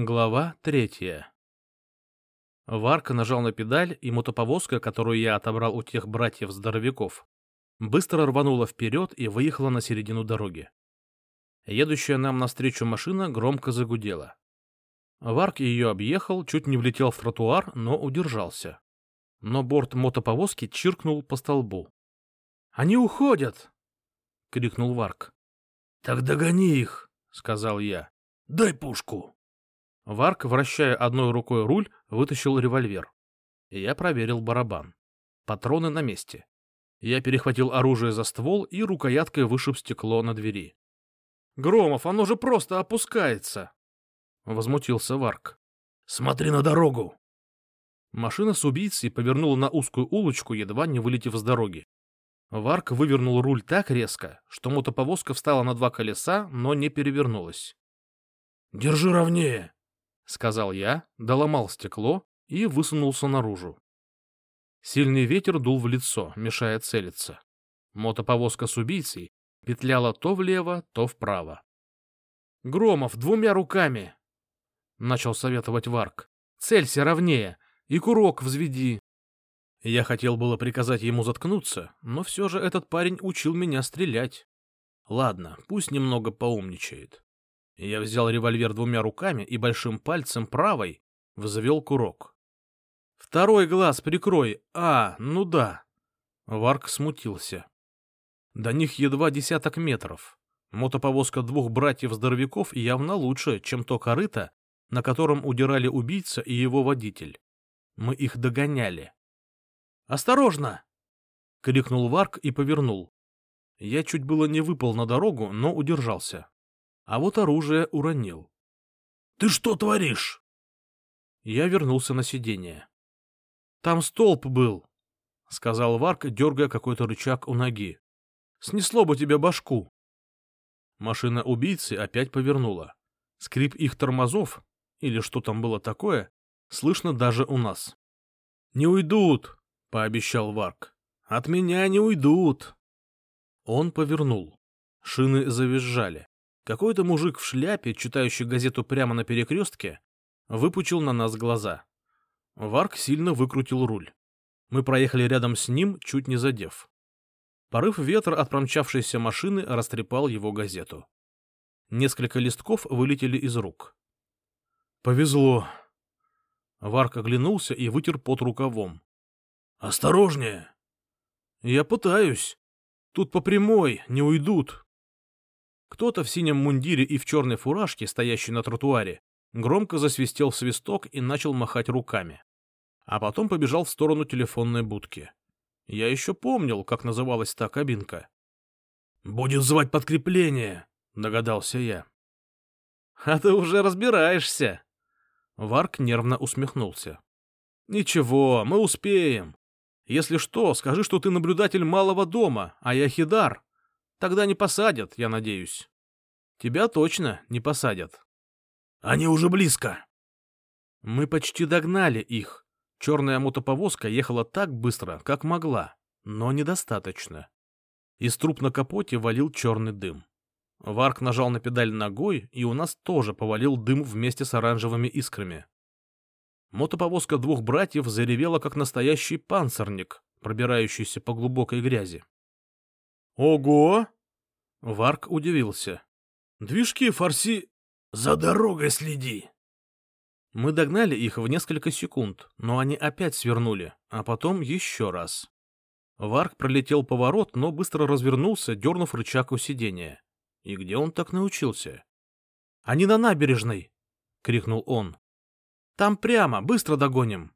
Глава третья. Варка нажал на педаль, и мотоповозка, которую я отобрал у тех братьев-здоровяков, быстро рванула вперед и выехала на середину дороги. Едущая нам навстречу машина громко загудела. Варк ее объехал, чуть не влетел в тротуар, но удержался. Но борт мотоповозки чиркнул по столбу. «Они уходят!» — крикнул Варк. «Так догони их!» — сказал я. «Дай пушку!» Варк, вращая одной рукой руль, вытащил револьвер. Я проверил барабан. Патроны на месте. Я перехватил оружие за ствол и рукояткой вышиб стекло на двери. «Громов, оно же просто опускается!» Возмутился Варк. «Смотри на дорогу!» Машина с убийцей повернула на узкую улочку, едва не вылетев с дороги. Варк вывернул руль так резко, что мотоповозка встала на два колеса, но не перевернулась. «Держи ровнее!» — сказал я, доломал стекло и высунулся наружу. Сильный ветер дул в лицо, мешая целиться. Мотоповозка с убийцей петляла то влево, то вправо. «Громов, двумя руками!» — начал советовать Варк. «Целься ровнее и курок взведи!» Я хотел было приказать ему заткнуться, но все же этот парень учил меня стрелять. Ладно, пусть немного поумничает. Я взял револьвер двумя руками и большим пальцем правой взвел курок. «Второй глаз прикрой! А, ну да!» Варк смутился. До них едва десяток метров. Мотоповозка двух братьев-здоровяков явно лучше, чем то корыто, на котором удирали убийца и его водитель. Мы их догоняли. «Осторожно!» — крикнул Варк и повернул. Я чуть было не выпал на дорогу, но удержался. А вот оружие уронил. «Ты что творишь?» Я вернулся на сиденье. «Там столб был», — сказал Варк, дергая какой-то рычаг у ноги. «Снесло бы тебе башку». Машина убийцы опять повернула. Скрип их тормозов, или что там было такое, слышно даже у нас. «Не уйдут!» — пообещал Варк. «От меня не уйдут!» Он повернул. Шины завизжали. Какой-то мужик в шляпе, читающий газету прямо на перекрестке, выпучил на нас глаза. Варк сильно выкрутил руль. Мы проехали рядом с ним, чуть не задев. Порыв ветра от промчавшейся машины растрепал его газету. Несколько листков вылетели из рук. «Повезло!» Варк оглянулся и вытер пот рукавом. Осторожнее. Я пытаюсь. Тут по прямой, не уйдут. Кто-то в синем мундире и в черной фуражке, стоящей на тротуаре, громко засвистел свисток и начал махать руками. А потом побежал в сторону телефонной будки. Я еще помнил, как называлась та кабинка. «Будет звать подкрепление», — догадался я. «А ты уже разбираешься!» Варк нервно усмехнулся. «Ничего, мы успеем. Если что, скажи, что ты наблюдатель малого дома, а я хидар. Тогда не посадят, я надеюсь. Тебя точно не посадят. Они уже близко. Мы почти догнали их. Черная мотоповозка ехала так быстро, как могла, но недостаточно. Из труб на капоте валил черный дым. Варк нажал на педаль ногой, и у нас тоже повалил дым вместе с оранжевыми искрами. Мотоповозка двух братьев заревела, как настоящий панцирник, пробирающийся по глубокой грязи. «Ого!» Варк удивился. «Движки форси...» «За дорогой следи!» Мы догнали их в несколько секунд, но они опять свернули, а потом еще раз. Варк пролетел поворот, но быстро развернулся, дернув рычаг у сидения. И где он так научился? «Они на набережной!» — крикнул он. Там прямо, быстро догоним.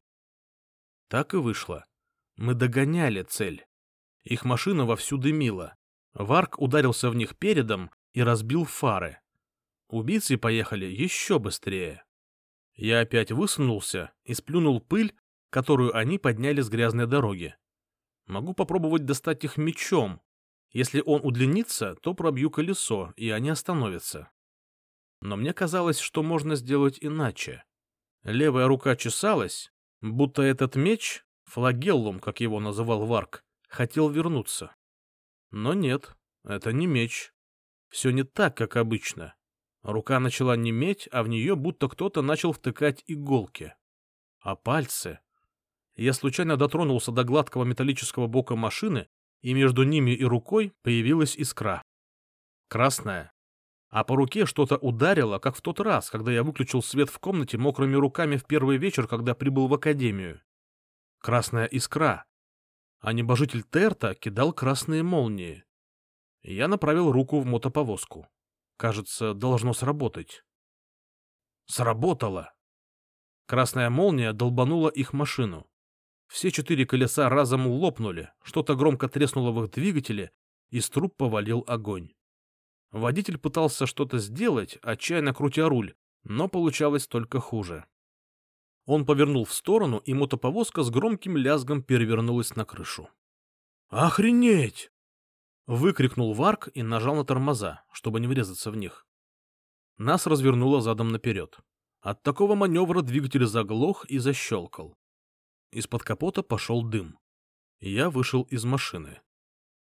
Так и вышло. Мы догоняли цель. Их машина вовсю дымила. Варк ударился в них передом и разбил фары. Убийцы поехали еще быстрее. Я опять высунулся и сплюнул пыль, которую они подняли с грязной дороги. Могу попробовать достать их мечом. Если он удлинится, то пробью колесо, и они остановятся. Но мне казалось, что можно сделать иначе. Левая рука чесалась, будто этот меч, флагеллум, как его называл Варк, хотел вернуться. Но нет, это не меч. Все не так, как обычно. Рука начала неметь, а в нее будто кто-то начал втыкать иголки. А пальцы... Я случайно дотронулся до гладкого металлического бока машины, и между ними и рукой появилась искра. Красная. А по руке что-то ударило, как в тот раз, когда я выключил свет в комнате мокрыми руками в первый вечер, когда прибыл в академию. Красная искра. А небожитель Терта кидал красные молнии. Я направил руку в мотоповозку. Кажется, должно сработать. Сработало. Красная молния долбанула их машину. Все четыре колеса разом лопнули, что-то громко треснуло в их двигателе, из труб повалил огонь. Водитель пытался что-то сделать, отчаянно крутя руль, но получалось только хуже. Он повернул в сторону, и мотоповозка с громким лязгом перевернулась на крышу. «Охренеть!» — выкрикнул Варк и нажал на тормоза, чтобы не врезаться в них. Нас развернуло задом наперед. От такого маневра двигатель заглох и защелкал. Из-под капота пошел дым. Я вышел из машины.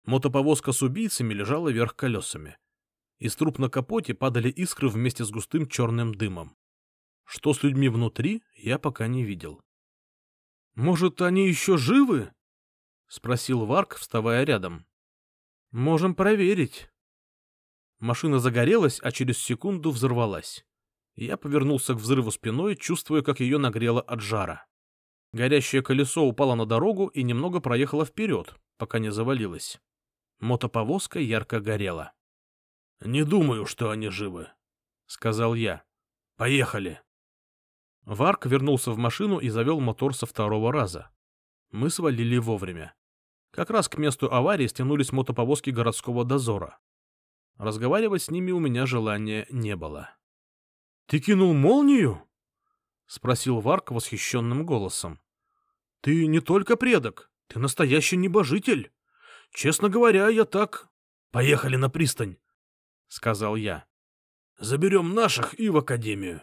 Мотоповозка с убийцами лежала вверх колесами. Из труб на капоте падали искры вместе с густым черным дымом. Что с людьми внутри, я пока не видел. — Может, они еще живы? — спросил Варк, вставая рядом. — Можем проверить. Машина загорелась, а через секунду взорвалась. Я повернулся к взрыву спиной, чувствуя, как ее нагрело от жара. Горящее колесо упало на дорогу и немного проехало вперед, пока не завалилось. Мотоповозка ярко горела. — Не думаю, что они живы, — сказал я. — Поехали. Варк вернулся в машину и завел мотор со второго раза. Мы свалили вовремя. Как раз к месту аварии стянулись мотоповозки городского дозора. Разговаривать с ними у меня желания не было. — Ты кинул молнию? — спросил Варк восхищенным голосом. — Ты не только предок, ты настоящий небожитель. Честно говоря, я так... — Поехали на пристань, — сказал я. — Заберем наших и в академию.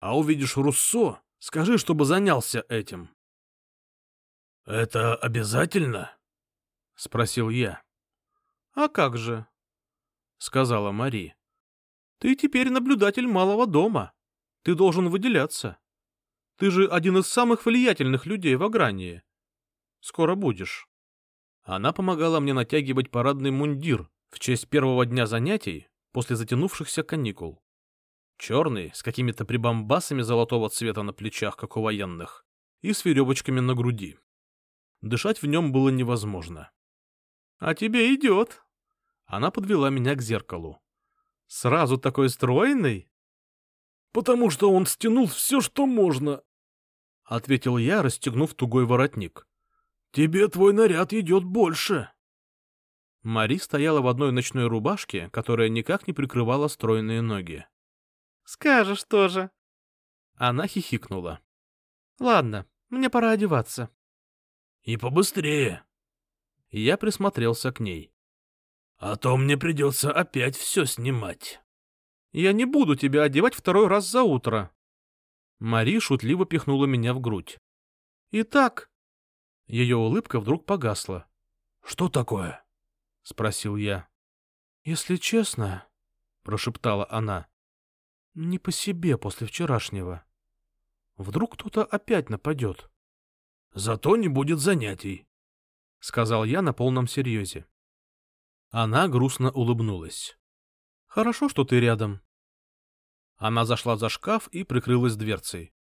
А увидишь Руссо, скажи, чтобы занялся этим. — Это обязательно? — спросил я. — А как же? — сказала Мари. — Ты теперь наблюдатель малого дома. Ты должен выделяться. Ты же один из самых влиятельных людей в Агрании. Скоро будешь. Она помогала мне натягивать парадный мундир в честь первого дня занятий после затянувшихся каникул. Черный, с какими-то прибамбасами золотого цвета на плечах, как у военных, и с веревочками на груди. Дышать в нем было невозможно. — А тебе идет. Она подвела меня к зеркалу. — Сразу такой стройный? — Потому что он стянул все, что можно, — ответил я, расстегнув тугой воротник. — Тебе твой наряд идет больше. Мари стояла в одной ночной рубашке, которая никак не прикрывала стройные ноги. — Скажешь тоже. Она хихикнула. — Ладно, мне пора одеваться. — И побыстрее. Я присмотрелся к ней. — А то мне придется опять все снимать. — Я не буду тебя одевать второй раз за утро, Мари шутливо пихнула меня в грудь. «Итак...» Ее улыбка вдруг погасла. «Что такое?» — спросил я. «Если честно...» — прошептала она. «Не по себе после вчерашнего. Вдруг кто-то опять нападет». «Зато не будет занятий», — сказал я на полном серьезе. Она грустно улыбнулась. «Хорошо, что ты рядом. Она зашла за шкаф и прикрылась дверцей.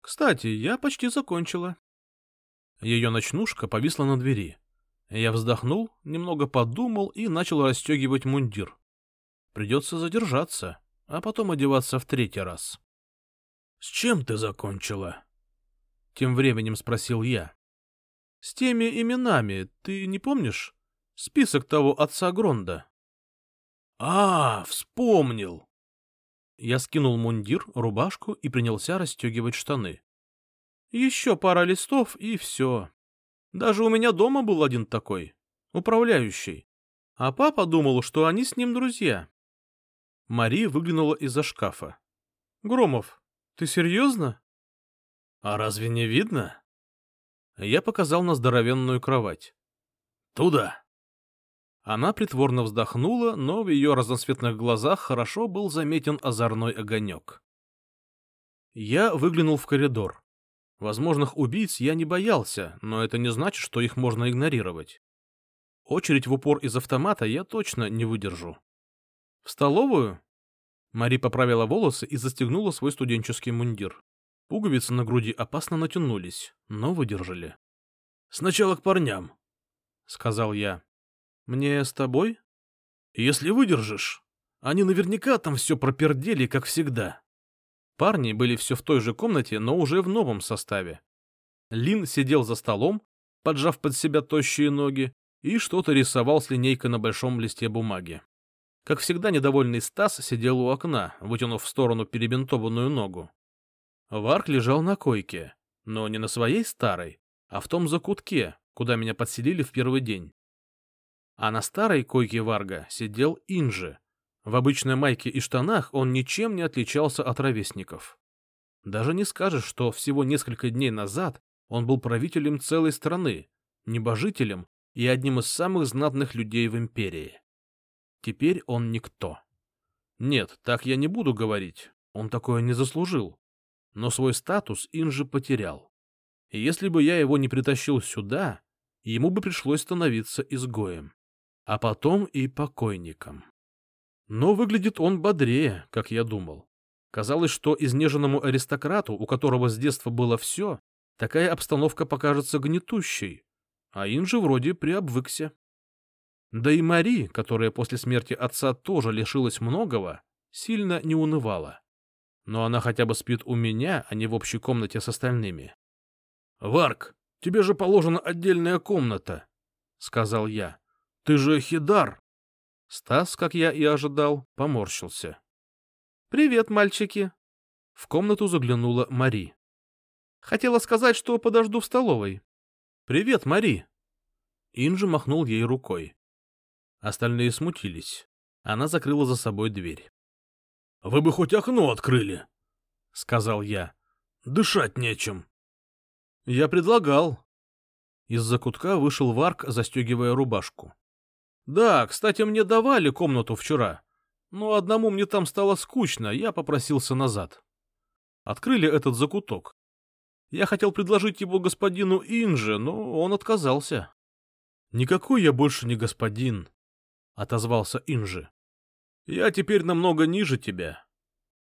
«Кстати, я почти закончила». Ее ночнушка повисла на двери. Я вздохнул, немного подумал и начал расстегивать мундир. Придется задержаться, а потом одеваться в третий раз. — С чем ты закончила? — тем временем спросил я. — С теми именами, ты не помнишь? Список того отца Гронда. — А, вспомнил! Я скинул мундир, рубашку и принялся расстегивать штаны. Еще пара листов, и все. Даже у меня дома был один такой, управляющий. А папа думал, что они с ним друзья. Мари выглянула из-за шкафа. «Громов, ты серьезно?» «А разве не видно?» Я показал на здоровенную кровать. «Туда!» Она притворно вздохнула, но в ее разноцветных глазах хорошо был заметен озорной огонек. Я выглянул в коридор. Возможных убийц я не боялся, но это не значит, что их можно игнорировать. Очередь в упор из автомата я точно не выдержу. В столовую? Мари поправила волосы и застегнула свой студенческий мундир. Пуговицы на груди опасно натянулись, но выдержали. — Сначала к парням, — сказал я. — Мне с тобой? — Если выдержишь. Они наверняка там все пропердели, как всегда. Парни были все в той же комнате, но уже в новом составе. Лин сидел за столом, поджав под себя тощие ноги, и что-то рисовал с линейкой на большом листе бумаги. Как всегда, недовольный Стас сидел у окна, вытянув в сторону перебинтованную ногу. Варк лежал на койке, но не на своей старой, а в том закутке, куда меня подселили в первый день. А на старой койке Варга сидел Инжи. В обычной майке и штанах он ничем не отличался от ровесников. Даже не скажешь, что всего несколько дней назад он был правителем целой страны, небожителем и одним из самых знатных людей в империи. Теперь он никто. Нет, так я не буду говорить, он такое не заслужил. Но свой статус Инжи потерял. И если бы я его не притащил сюда, ему бы пришлось становиться изгоем. А потом и покойником. Но выглядит он бодрее, как я думал. Казалось, что изнеженному аристократу, у которого с детства было все, такая обстановка покажется гнетущей, а Инжи вроде приобвыкся. Да и Мари, которая после смерти отца тоже лишилась многого, сильно не унывала. Но она хотя бы спит у меня, а не в общей комнате с остальными. — Варк, тебе же положена отдельная комната, — сказал я. — Ты же Хидар. Стас, как я и ожидал, поморщился. — Привет, мальчики. В комнату заглянула Мари. — Хотела сказать, что подожду в столовой. «Привет, Мари!» Инжи махнул ей рукой. Остальные смутились. Она закрыла за собой дверь. «Вы бы хоть окно открыли!» — сказал я. «Дышать нечем!» «Я предлагал». Из-за кутка вышел Варк, застегивая рубашку. «Да, кстати, мне давали комнату вчера, но одному мне там стало скучно, я попросился назад. Открыли этот закуток. Я хотел предложить его господину Инже, но он отказался. — Никакой я больше не господин, — отозвался Инжи. — Я теперь намного ниже тебя.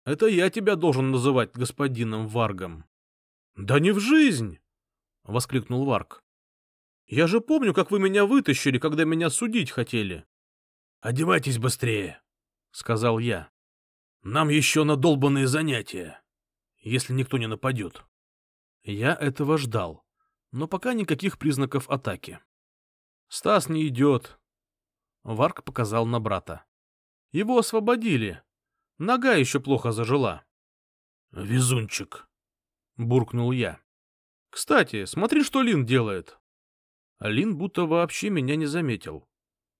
Это я тебя должен называть господином Варгом. — Да не в жизнь! — воскликнул Варг. — Я же помню, как вы меня вытащили, когда меня судить хотели. — Одевайтесь быстрее, — сказал я. — Нам еще надолбанные занятия, если никто не нападет. Я этого ждал, но пока никаких признаков атаки. Стас не идет. Варк показал на брата. Его освободили. Нога еще плохо зажила. Везунчик, буркнул я. Кстати, смотри, что Лин делает. Лин будто вообще меня не заметил.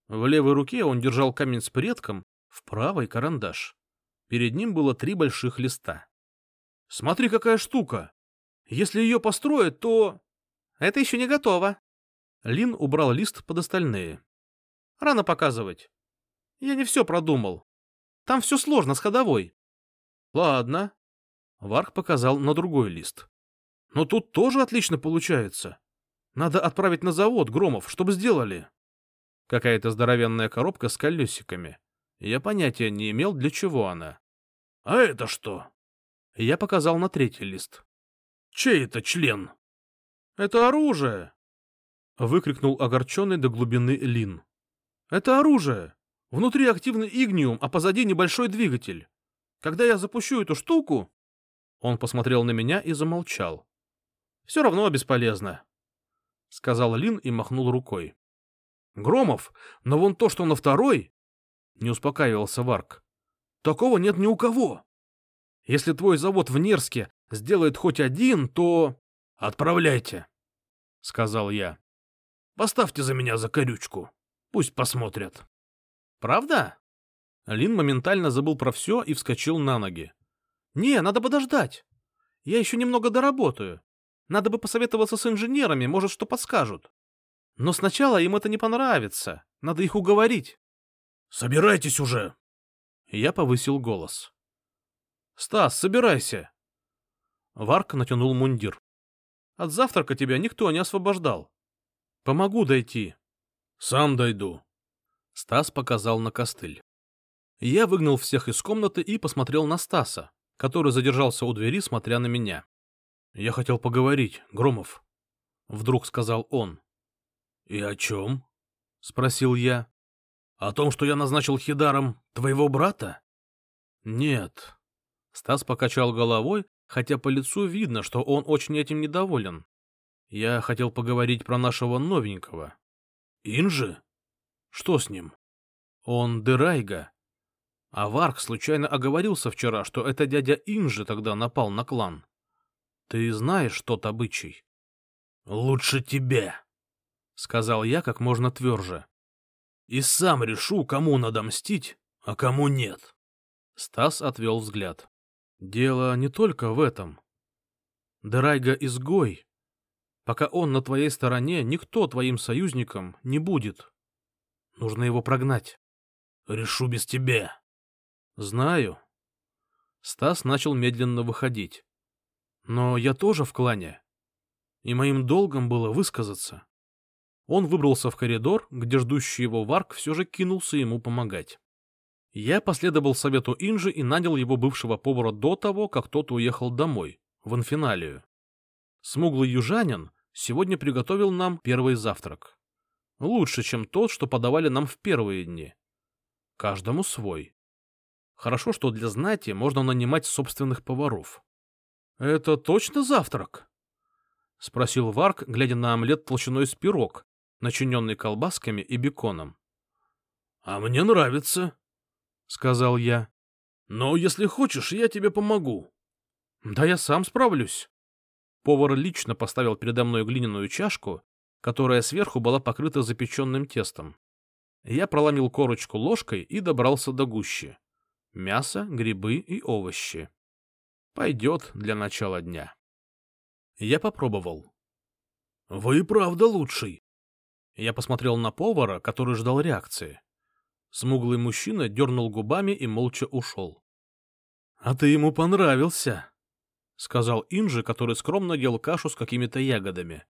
В левой руке он держал камень с предком, в правой — карандаш. Перед ним было три больших листа. «Смотри, какая штука!» Если ее построят, то... Это еще не готово. Лин убрал лист под остальные. Рано показывать. Я не все продумал. Там все сложно с ходовой. Ладно. Варх показал на другой лист. Но тут тоже отлично получается. Надо отправить на завод Громов, чтобы сделали. Какая-то здоровенная коробка с колесиками. Я понятия не имел, для чего она. А это что? Я показал на третий лист. Чей это член? — Это оружие! — выкрикнул огорченный до глубины Лин. — Это оружие! Внутри активный игниум, а позади небольшой двигатель. Когда я запущу эту штуку... Он посмотрел на меня и замолчал. — Все равно бесполезно, — сказал Лин и махнул рукой. — Громов, но вон то, что на второй... — не успокаивался Варк. — Такого нет ни у кого. Если твой завод в Нерске сделает хоть один, то... — Отправляйте, — сказал я. — Поставьте за меня закорючку. Пусть посмотрят. — Правда? Лин моментально забыл про все и вскочил на ноги. — Не, надо подождать. Я еще немного доработаю. Надо бы посоветоваться с инженерами, может, что подскажут. Но сначала им это не понравится. Надо их уговорить. Собирайтесь уже. Я повысил голос. Стас, собирайся. Варк натянул мундир. От завтрака тебя никто не освобождал. Помогу дойти. Сам дойду. Стас показал на костыль. Я выгнал всех из комнаты и посмотрел на Стаса, который задержался у двери, смотря на меня. Я хотел поговорить, Громов. Вдруг сказал он. И о чем? Спросил я. О том, что я назначил Хидаром твоего брата? Нет. Стас покачал головой, хотя по лицу видно, что он очень этим недоволен. Я хотел поговорить про нашего новенького. Инжи? Что с ним? Он Дерайга. А Варк случайно оговорился вчера, что это дядя Инжи тогда напал на клан. Ты знаешь тот обычай? Лучше тебя, — сказал я как можно тверже. И сам решу, кому надо мстить, а кому нет. Стас отвел взгляд. Дело не только в этом. Драйга изгой. Пока он на твоей стороне, никто твоим союзником не будет. Нужно его прогнать. Решу без тебя. Знаю. Стас начал медленно выходить. Но я тоже в клане. И моим долгом было высказаться. Он выбрался в коридор, где ждущий его Варк все же кинулся ему помогать. Я последовал совету Инжи и нанял его бывшего повара до того, как тот уехал домой, в инфиналию. Смуглый южанин сегодня приготовил нам первый завтрак. Лучше, чем тот, что подавали нам в первые дни. Каждому свой. Хорошо, что для знати можно нанимать собственных поваров. — Это точно завтрак? — спросил Варк, глядя на омлет толщиной с пирог, начиненный колбасками и беконом. — А мне нравится, — сказал я. — Но если хочешь, я тебе помогу. — Да я сам справлюсь. Повар лично поставил передо мной глиняную чашку, которая сверху была покрыта запеченным тестом. Я проломил корочку ложкой и добрался до гущи. Мясо, грибы и овощи. Пойдет для начала дня. Я попробовал. — Вы правда лучший. Я посмотрел на повара, который ждал реакции. Смуглый мужчина дернул губами и молча ушел. — А ты ему понравился, — сказал Инжи, который скромно ел кашу с какими-то ягодами.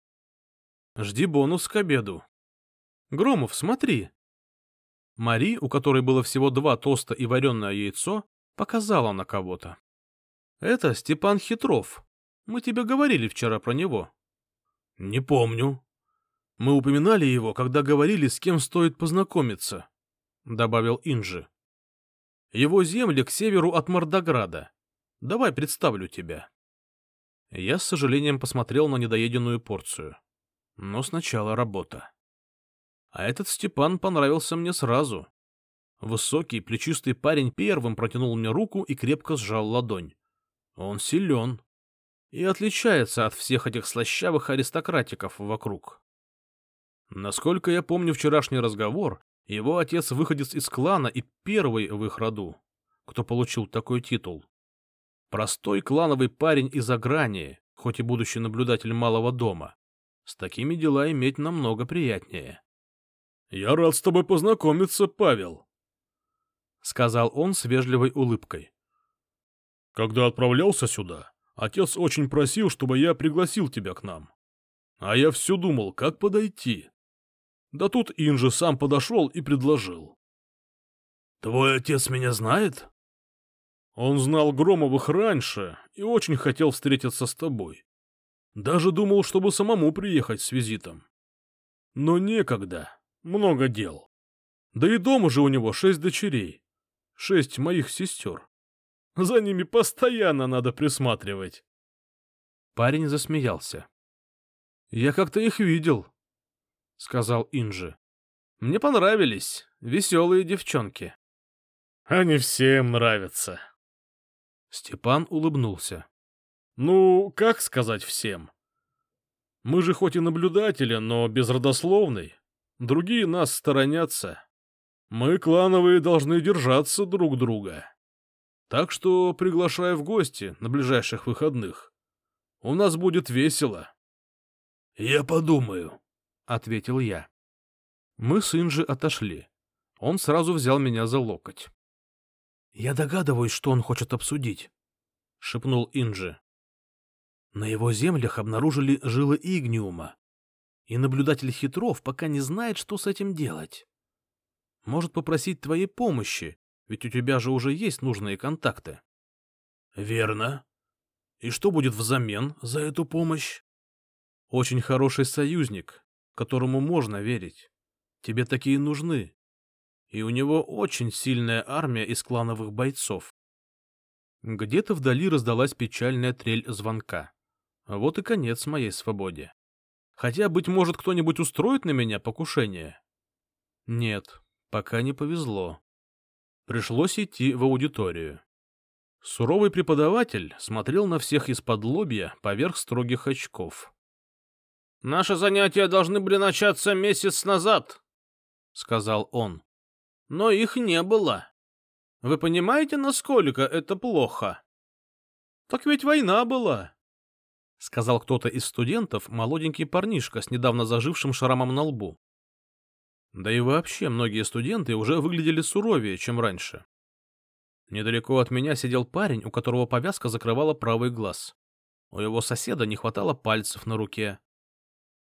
— Жди бонус к обеду. — Громов, смотри. Мари, у которой было всего два тоста и вареное яйцо, показала на кого-то. — Это Степан Хитров. Мы тебе говорили вчера про него. — Не помню. Мы упоминали его, когда говорили, с кем стоит познакомиться. — добавил Инжи. «Его земли к северу от Мордограда. Давай представлю тебя». Я с сожалением посмотрел на недоеденную порцию. Но сначала работа. А этот Степан понравился мне сразу. Высокий, плечистый парень первым протянул мне руку и крепко сжал ладонь. Он силен и отличается от всех этих слащавых аристократиков вокруг. Насколько я помню вчерашний разговор, его отец выходец из клана и первый в их роду, кто получил такой титул. Простой клановый парень из Агрании, хоть и будущий наблюдатель малого дома. С такими дела иметь намного приятнее. — Я рад с тобой познакомиться, Павел, — сказал он с вежливой улыбкой. — Когда отправлялся сюда, отец очень просил, чтобы я пригласил тебя к нам. А я все думал, как подойти. Да тут Инжи сам подошел и предложил. — Твой отец меня знает? Он знал Громовых раньше и очень хотел встретиться с тобой. Даже думал, чтобы самому приехать с визитом. Но некогда, много дел. Да и дома же у него шесть дочерей, шесть моих сестер. За ними постоянно надо присматривать. Парень засмеялся. Я как-то их видел, — сказал Инжи. — Мне понравились веселые девчонки. — Они всем нравятся. Степан улыбнулся. — Ну, как сказать всем? Мы же хоть и наблюдатели, но безродословный. Другие нас сторонятся. Мы, клановые, должны держаться друг друга. Так что приглашаю в гости на ближайших выходных. У нас будет весело. — Я подумаю, — ответил я. Мы с Инжи отошли. Он сразу взял меня за локоть. «Я догадываюсь, что он хочет обсудить», — шепнул Инжи. На его землях обнаружили жилы игниума, и наблюдатель Хитров пока не знает, что с этим делать. Может попросить твоей помощи, ведь у тебя же уже есть нужные контакты. — Верно. И что будет взамен за эту помощь? — Очень хороший союзник, которому можно верить. Тебе такие нужны. И у него очень сильная армия из клановых бойцов. Где-то вдали раздалась печальная трель звонка. Вот и конец моей свободе. Хотя, быть может, кто-нибудь устроит на меня покушение? Нет, пока не повезло. Пришлось идти в аудиторию. Суровый преподаватель смотрел на всех из-под лобья поверх строгих очков. «Наши занятия должны были начаться месяц назад», — сказал он. «Но их не было. Вы понимаете, насколько это плохо?» «Так ведь война была», — сказал кто-то из студентов, молоденький парнишка с недавно зажившим шрамом на лбу. Да и вообще многие студенты уже выглядели суровее, чем раньше. Недалеко от меня сидел парень, у которого повязка закрывала правый глаз. У его соседа не хватало пальцев на руке.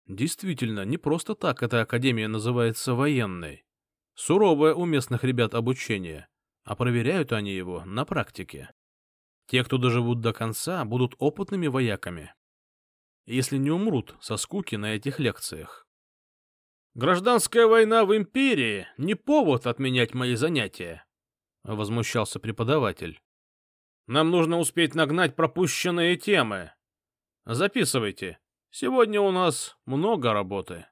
Действительно, не просто так эта академия называется военной. Суровое у местных ребят обучение, а проверяют они его на практике. Те, кто доживут до конца, будут опытными вояками если не умрут со скуки на этих лекциях. «Гражданская война в империи — не повод отменять мои занятия», — возмущался преподаватель. «Нам нужно успеть нагнать пропущенные темы. Записывайте. Сегодня у нас много работы».